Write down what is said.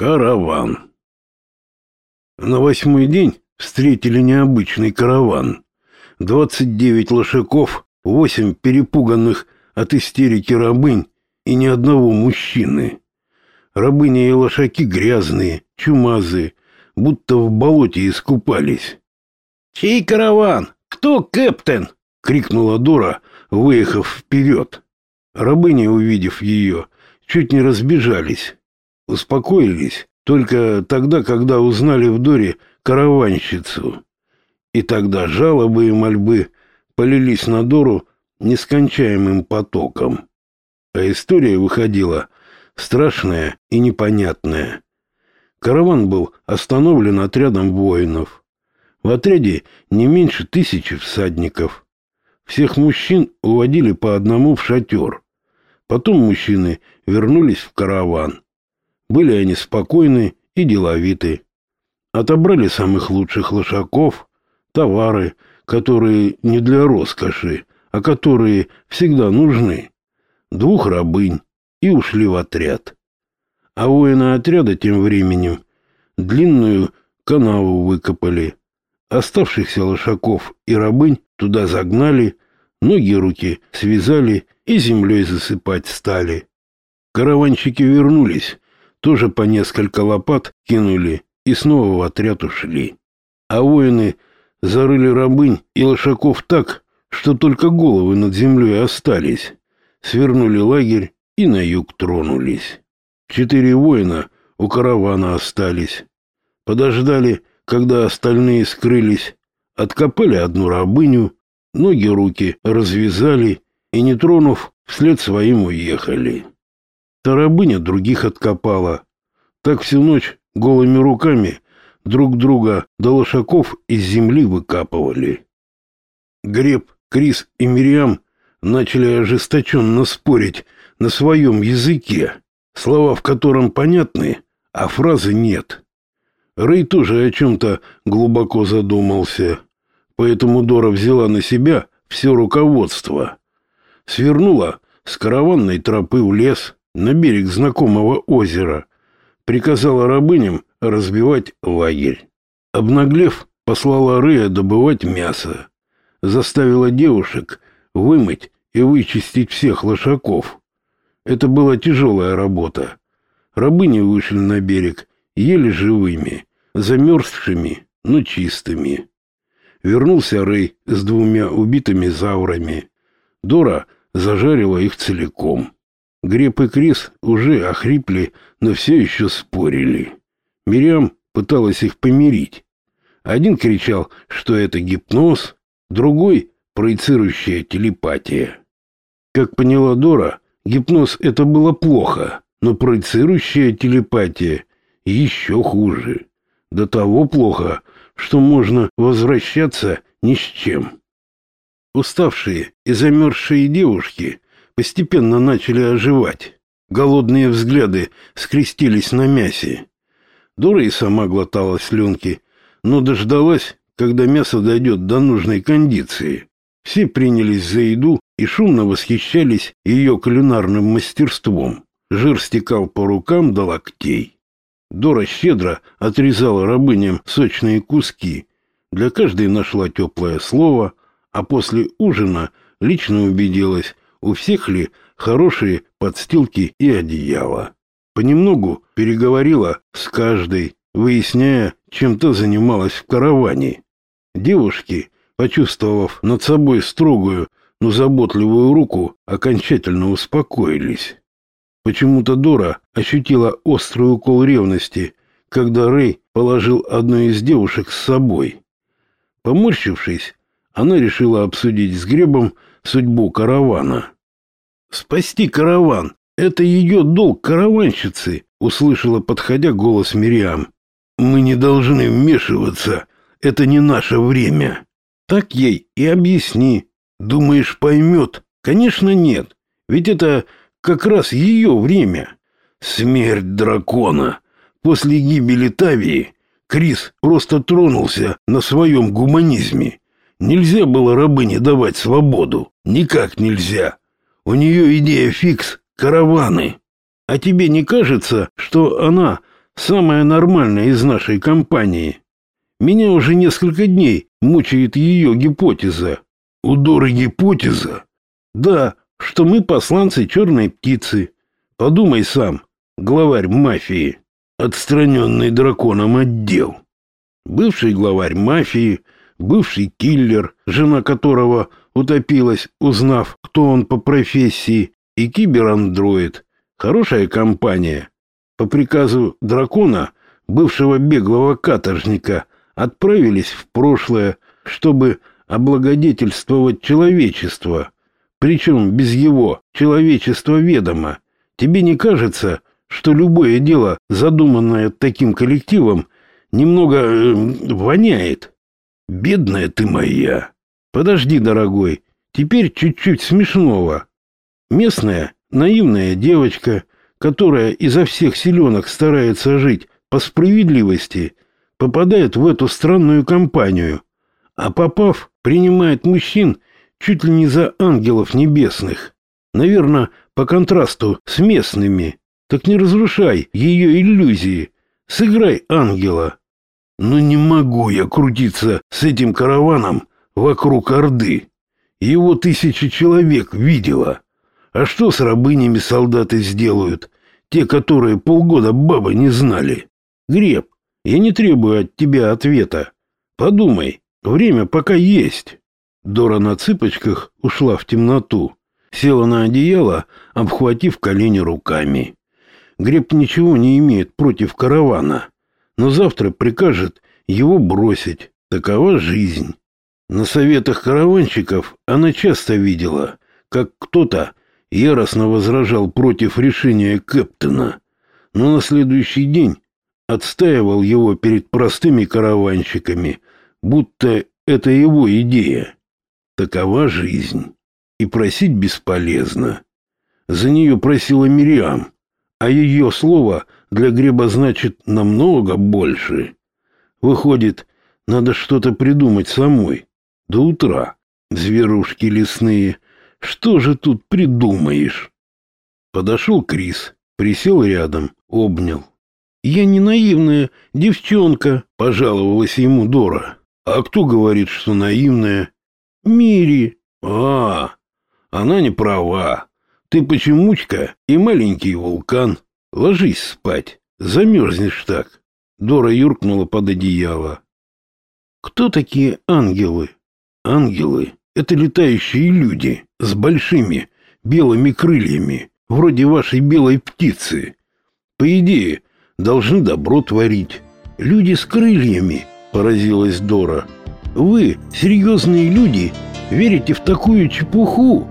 Караван. На восьмой день встретили необычный караван. Двадцать девять лошаков, восемь перепуганных от истерики рабынь и ни одного мужчины. Рабыни и лошаки грязные, чумазые, будто в болоте искупались. «Чей караван? Кто кэптен?» — крикнула Дора, выехав вперед. Рабыни, увидев ее, чуть не разбежались успокоились только тогда, когда узнали в Доре караванщицу. И тогда жалобы и мольбы полились на Дору нескончаемым потоком. А история выходила страшная и непонятная. Караван был остановлен отрядом воинов. В отряде не меньше тысячи всадников. Всех мужчин уводили по одному в шатер. Потом мужчины вернулись в караван. Были они спокойны и деловиты. Отобрали самых лучших лошаков, товары, которые не для роскоши, а которые всегда нужны, двух рабынь и ушли в отряд. А воины отряда тем временем длинную канаву выкопали. Оставшихся лошаков и рабынь туда загнали, ноги руки связали и землей засыпать стали. Караванщики вернулись, тоже по несколько лопат кинули и снова в отряд ушли. А воины зарыли рабынь и лошаков так, что только головы над землей остались. Свернули лагерь и на юг тронулись. Четыре воина у каравана остались. Подождали, когда остальные скрылись, откопали одну рабыню, ноги-руки развязали и, не тронув, вслед своим уехали. Тарабыня других откопала. Так всю ночь голыми руками друг друга до лошаков из земли выкапывали. Греб, Крис и Мириам начали ожесточенно спорить на своем языке, слова в котором понятны, а фразы нет. Рэй тоже о чем-то глубоко задумался, поэтому Дора взяла на себя все руководство. Свернула с караванной тропы в лес, на берег знакомого озера, приказала рабыням разбивать лагерь. Обнаглев, послала Рыя добывать мясо, заставила девушек вымыть и вычистить всех лошаков. Это была тяжелая работа. Рабыни вышли на берег еле живыми, замерзшими, но чистыми. Вернулся Рэй с двумя убитыми заврами. Дора зажарила их целиком. Греб и Крис уже охрипли, но все еще спорили. Мириам пыталась их помирить. Один кричал, что это гипноз, другой — проецирующая телепатия. Как поняла Дора, гипноз — это было плохо, но проецирующая телепатия еще хуже. До того плохо, что можно возвращаться ни с чем. Уставшие и замерзшие девушки постепенно начали оживать. Голодные взгляды скрестились на мясе. Дора и сама глотала слюнки, но дождалась, когда мясо дойдет до нужной кондиции. Все принялись за еду и шумно восхищались ее кулинарным мастерством. Жир стекал по рукам до локтей. Дора щедро отрезала рабыням сочные куски. Для каждой нашла теплое слово, а после ужина лично убедилась, у всех ли хорошие подстилки и одеяла. Понемногу переговорила с каждой, выясняя, чем то занималась в караване. Девушки, почувствовав над собой строгую, но заботливую руку, окончательно успокоились. Почему-то Дора ощутила острый укол ревности, когда Рэй положил одну из девушек с собой. Поморщившись, она решила обсудить с Гребом судьбу каравана. «Спасти караван — это ее долг караванщицы», — услышала, подходя, голос Мириам. «Мы не должны вмешиваться, это не наше время». «Так ей и объясни. Думаешь, поймет?» «Конечно, нет. Ведь это как раз ее время. Смерть дракона. После гибели Тавии Крис просто тронулся на своем гуманизме. Нельзя было рабыне давать свободу. Никак нельзя. У нее идея фикс — караваны. А тебе не кажется, что она самая нормальная из нашей компании. Меня уже несколько дней мучает ее гипотеза. У гипотеза? Да, что мы посланцы черной птицы. Подумай сам, главарь мафии, отстраненный драконом отдел. Бывший главарь мафии, бывший киллер, жена которого утопилась, узнав, кто он по профессии, и киберандроид. Хорошая компания. По приказу дракона, бывшего беглого каторжника, отправились в прошлое, чтобы облагодетельствовать человечество, причем без его человечества ведома. Тебе не кажется, что любое дело, задуманное таким коллективом, немного э, воняет? Бедная ты моя. Подожди, дорогой, теперь чуть-чуть смешного. Местная наивная девочка, которая изо всех силенок старается жить по справедливости, попадает в эту странную компанию, а попав, принимает мужчин чуть ли не за ангелов небесных. Наверное, по контрасту с местными. Так не разрушай ее иллюзии. Сыграй ангела. Но не могу я крутиться с этим караваном вокруг Орды. Его тысячи человек видела. А что с рабынями солдаты сделают? Те, которые полгода бабы не знали. Греб, я не требую от тебя ответа. Подумай, время пока есть. Дора на цыпочках ушла в темноту, села на одеяло, обхватив колени руками. Греб ничего не имеет против каравана, но завтра прикажет его бросить. Такова жизнь. На советах караванщиков она часто видела, как кто-то яростно возражал против решения Кэптона, но на следующий день отстаивал его перед простыми караванщиками, будто это его идея. Такова жизнь. И просить бесполезно. За нее просила Мириам, а ее слово для Греба значит намного больше. Выходит, надо что-то придумать самой. До утра. Зверушки лесные. Что же тут придумаешь? Подошел Крис, присел рядом, обнял. «Я не наивная девчонка», — пожаловалась ему Дора. «А кто говорит, что наивная?» «Мири». «А, она не права. Ты почемучка и маленький вулкан. Ложись спать, замерзнешь так». Дора юркнула под одеяло. «Кто такие ангелы?» «Ангелы — это летающие люди с большими белыми крыльями, вроде вашей белой птицы. По идее, должны добро творить. Люди с крыльями, поразилась Дора. Вы, серьезные люди, верите в такую чепуху?